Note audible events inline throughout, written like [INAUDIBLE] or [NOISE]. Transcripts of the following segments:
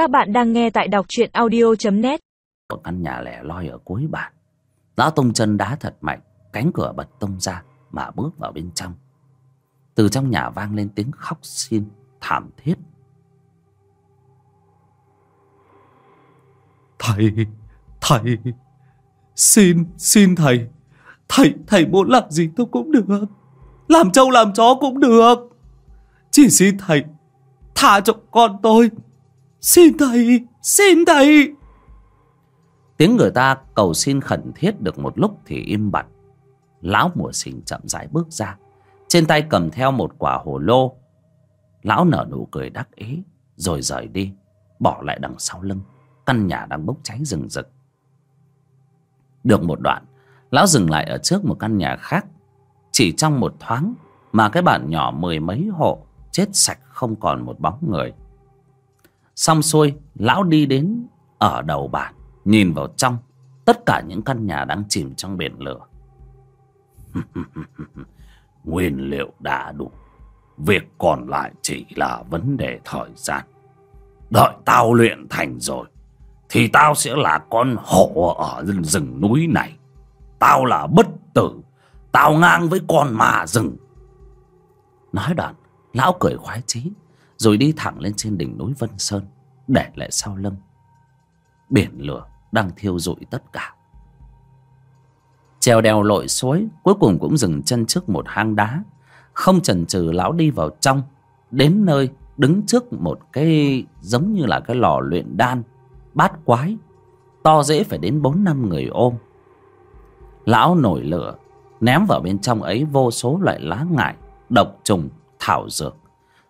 Các bạn đang nghe tại đọc truyện audio.net Một căn nhà lẻ loi ở cuối bản Lão tung chân đá thật mạnh Cánh cửa bật tung ra Mà bước vào bên trong. Từ trong nhà vang lên tiếng khóc xin Thảm thiết. Thầy, thầy, xin, xin thầy, thầy, thầy muốn làm gì tôi cũng được, làm trâu làm chó cũng được, chỉ xin thầy, tha cho con tôi, xin thầy, xin thầy. Tiếng người ta cầu xin khẩn thiết được một lúc thì im bặt. Lão mùa xình chậm rãi bước ra, trên tay cầm theo một quả hồ lô. Lão nở nụ cười đắc ý, rồi rời đi, bỏ lại đằng sau lưng căn nhà đang bốc cháy rừng rực được một đoạn lão dừng lại ở trước một căn nhà khác chỉ trong một thoáng mà cái bản nhỏ mười mấy hộ chết sạch không còn một bóng người xong xuôi, lão đi đến ở đầu bản nhìn vào trong, tất cả những căn nhà đang chìm trong biển lửa. [LAUGHS] Nguyên liệu đã đủ, việc còn lại chỉ là vấn đề thời gian. Đợi tao luyện thành rồi, thì tao sẽ là con hổ ở rừng núi này. Tao là bất tử, tao ngang với con mà rừng. Nói đoạn, lão cười khoái chí, rồi đi thẳng lên trên đỉnh núi vân sơn để lại sau lưng. Biển lửa đang thiêu rụi tất cả. Trèo đèo lội suối cuối cùng cũng dừng chân trước một hang đá. Không chần chừ lão đi vào trong, đến nơi đứng trước một cái giống như là cái lò luyện đan, bát quái, to dễ phải đến bốn năm người ôm. Lão nổi lửa, ném vào bên trong ấy vô số loại lá ngải, độc trùng, thảo dược,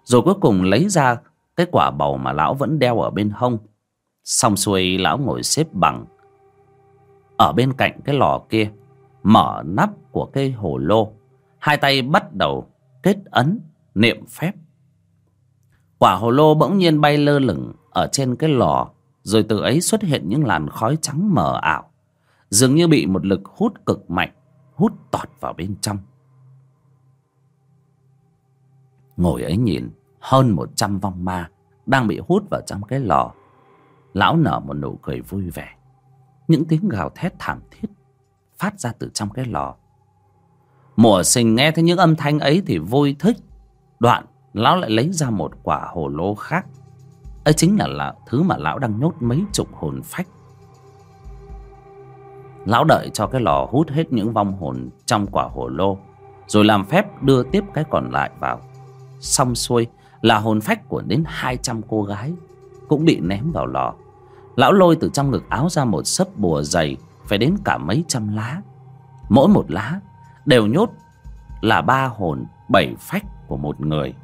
rồi cuối cùng lấy ra cái quả bầu mà lão vẫn đeo ở bên hông. Xong xuôi lão ngồi xếp bằng. Ở bên cạnh cái lò kia, mở nắp của cái hồ lô. Hai tay bắt đầu kết ấn, niệm phép. Quả hồ lô bỗng nhiên bay lơ lửng ở trên cái lò, rồi từ ấy xuất hiện những làn khói trắng mờ ảo, dường như bị một lực hút cực mạnh, hút tọt vào bên trong. Ngồi ấy nhìn hơn một trăm vong ma đang bị hút vào trong cái lò. Lão nở một nụ cười vui vẻ. Những tiếng gào thét thảm thiết phát ra từ trong cái lò. Mùa sinh nghe thấy những âm thanh ấy thì vui thích. Đoạn lão lại lấy ra một quả hồ lô khác. Ấy chính là, là thứ mà lão đang nhốt mấy chục hồn phách. Lão đợi cho cái lò hút hết những vong hồn trong quả hồ lô rồi làm phép đưa tiếp cái còn lại vào. Xong xuôi là hồn phách của đến hai trăm cô gái, cũng bị ném vào lò. Lão lôi từ trong ngực áo ra một sấp bùa dày, phải đến cả mấy trăm lá. Mỗi một lá đều nhốt là ba hồn bảy phách của một người.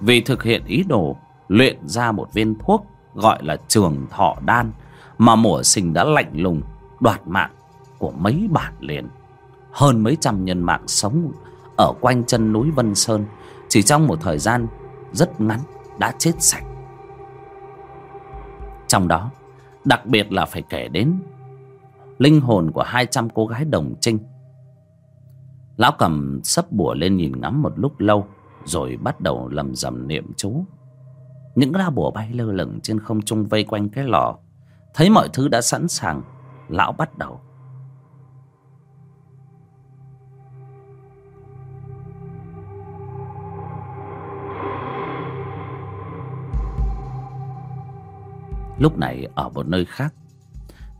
Vì thực hiện ý đồ luyện ra một viên thuốc gọi là trường thọ đan mà mùa sinh đã lạnh lùng, đoạt mạng của mấy bản liền. Hơn mấy trăm nhân mạng sống ở quanh chân núi vân sơn, chỉ trong một thời gian rất ngắn, đã chết sạch. Trong đó, đặc biệt là phải kể đến linh hồn của hai trăm cô gái đồng trinh. Lão cầm sấp bùa lên nhìn ngắm một lúc lâu, rồi bắt đầu lầm rầm niệm chú. Những lá bùa bay lơ lửng trên không trung vây quanh cái lò. Thấy mọi thứ đã sẵn sàng, lão bắt đầu. Lúc này ở một nơi khác.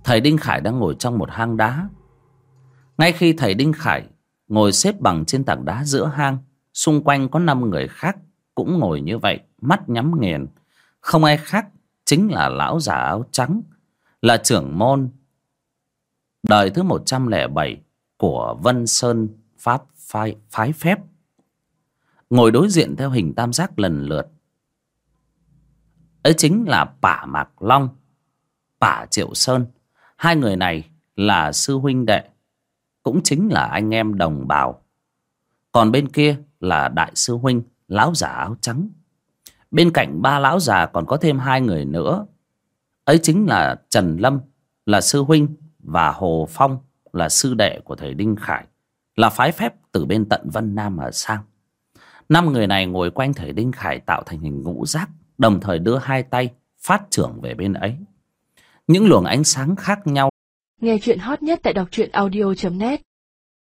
Thầy đinh khải đang ngồi trong một hang đá. Ngay khi thầy đinh khải ngồi xếp bằng trên tảng đá giữa hang xung quanh có năm người khác cũng ngồi như vậy mắt nhắm nghiền. Không ai khác chính là lão già áo trắng là trưởng môn đời thứ một trăm lẻ bảy của Vân Sơn Pháp phái, phái phép. Ngồi đối diện theo hình tam giác lần lượt ấy chính là Pả Mạc Long Pả Triệu Sơn. Hai người này là sư huynh đệ, cũng chính là anh em đồng bào. Còn bên kia là đại sư huynh, lão già áo trắng. Bên cạnh ba lão già còn có thêm hai người nữa. Ấy chính là trần lâm, là sư huynh, và hồ phong, là sư đệ của thầy đinh khải, là phái phép từ bên tận vân nam mà sang. Năm người này ngồi quanh thầy đinh khải tạo thành hình ngũ giác đồng thời đưa hai tay phát trưởng về bên ấy. Những luồng ánh sáng khác nhau Nghe chuyện hot nhất tại đọc truyện audio.net